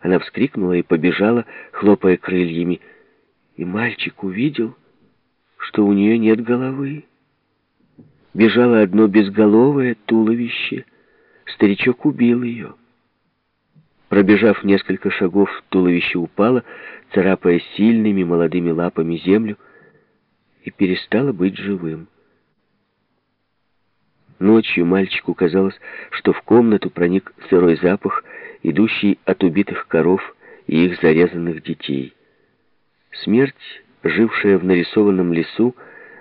Она вскрикнула и побежала, хлопая крыльями. И мальчик увидел, что у нее нет головы. Бежало одно безголовое туловище. Старичок убил ее. Пробежав несколько шагов, туловище упало, царапая сильными молодыми лапами землю, и перестало быть живым. Ночью мальчику казалось, что в комнату проник сырой запах, идущий от убитых коров и их зарезанных детей. Смерть, жившая в нарисованном лесу,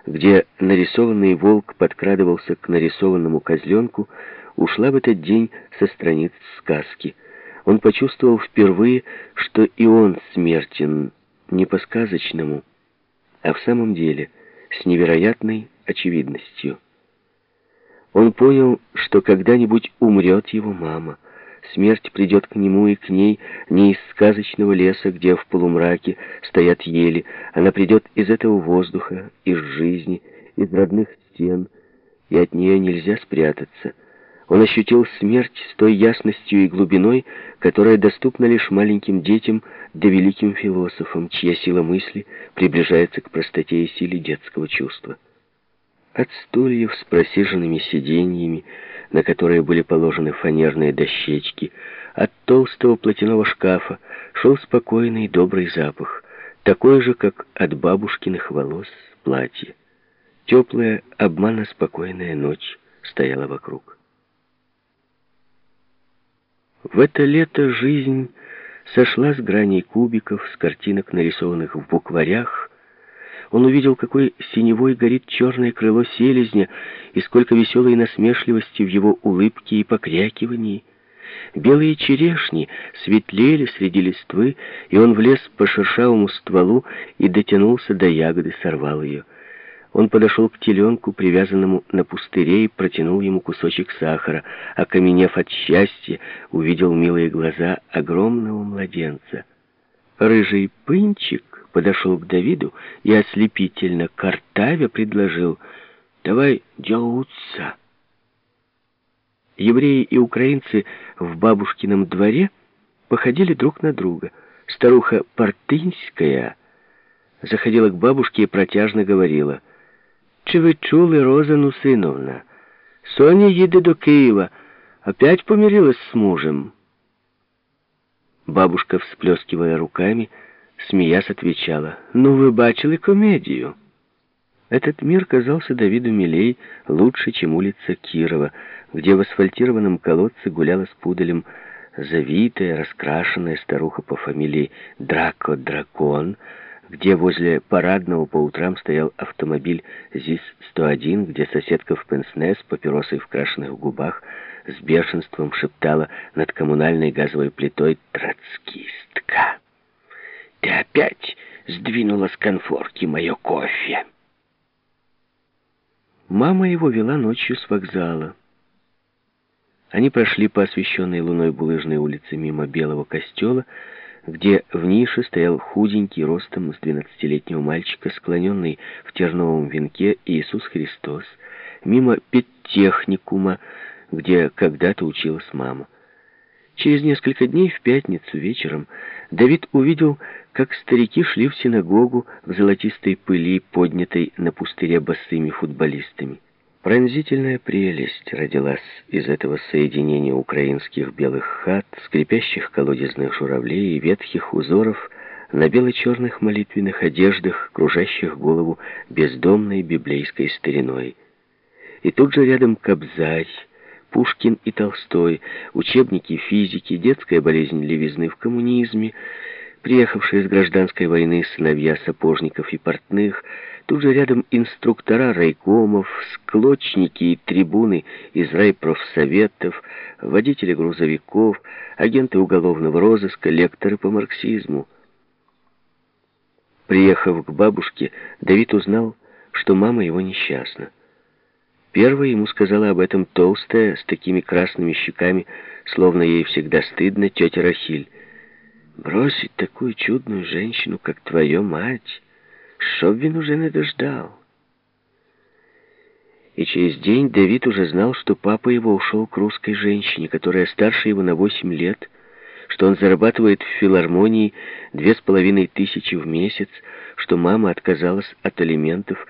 где нарисованный волк подкрадывался к нарисованному козленку, ушла в этот день со страниц сказки — он почувствовал впервые, что и он смертен не по-сказочному, а в самом деле с невероятной очевидностью. Он понял, что когда-нибудь умрет его мама. Смерть придет к нему и к ней не из сказочного леса, где в полумраке стоят ели. Она придет из этого воздуха, из жизни, из родных стен, и от нее нельзя спрятаться — он ощутил смерть с той ясностью и глубиной, которая доступна лишь маленьким детям да великим философам, чья сила мысли приближается к простоте и силе детского чувства. От стульев с просиженными сиденьями, на которые были положены фанерные дощечки, от толстого платяного шкафа шел спокойный добрый запах, такой же, как от бабушкиных волос платье. Теплая, обманно спокойная ночь стояла вокруг. В это лето жизнь сошла с граней кубиков, с картинок, нарисованных в букварях. Он увидел, какой синевой горит черное крыло селезня, и сколько веселой насмешливости в его улыбке и покрякивании. Белые черешни светлели среди листвы, и он влез по шершавому стволу и дотянулся до ягоды, сорвал ее. Он подошел к теленку, привязанному на пустыре, и протянул ему кусочек сахара. Окаменев от счастья, увидел милые глаза огромного младенца. Рыжий пынчик подошел к Давиду и ослепительно картавя предложил «Давай делаться». Евреи и украинцы в бабушкином дворе походили друг на друга. Старуха Портынская заходила к бабушке и протяжно говорила — Чи ви чули, Розану Синовна? Соня їде до Києва. Опять помирилась с мужем. Бабушка, всплескивая руками, смеясь, отвечала, «Ну, вы бачили комедию». Этот мир казался Давиду милей лучше, чем улица Кирова, где в асфальтированном колодце гуляла с пуделем завитая, раскрашенная старуха по фамилии Драко-Дракон, где возле парадного по утрам стоял автомобиль ЗИС-101, где соседка в пенсне с папиросой в крашенных губах с бешенством шептала над коммунальной газовой плитой «Троцкистка! Ты опять сдвинула с конфорки мое кофе!» Мама его вела ночью с вокзала. Они прошли по освещенной луной булыжной улице мимо белого костела, где в нише стоял худенький ростом с двенадцатилетнего мальчика, склоненный в терновом венке Иисус Христос, мимо педтехникума, где когда-то училась мама. Через несколько дней, в пятницу вечером, Давид увидел, как старики шли в синагогу в золотистой пыли, поднятой на пустыре босыми футболистами. Пронзительная прелесть родилась из этого соединения украинских белых хат, скрипящих колодезных журавлей и ветхих узоров на бело-черных молитвенных одеждах, кружащих голову бездомной библейской стариной. И тут же рядом Кобзарь, Пушкин и Толстой, учебники физики, детская болезнь левизны в коммунизме, приехавшие с гражданской войны сыновья сапожников и портных — Тут же рядом инструктора райкомов, склочники и трибуны из райпрофсоветов, водители грузовиков, агенты уголовного розыска, лекторы по марксизму. Приехав к бабушке, Давид узнал, что мама его несчастна. Первая ему сказала об этом толстая, с такими красными щеками, словно ей всегда стыдно, тетя Рахиль. «Бросить такую чудную женщину, как твоя мать...» Щоб він уже не дождал. И через день Давид уже знал, что папа его ушел к русской женщине, которая старше его на восемь лет, что он зарабатывает в филармонии две с половиной тысячи в месяц, что мама отказалась от алиментов,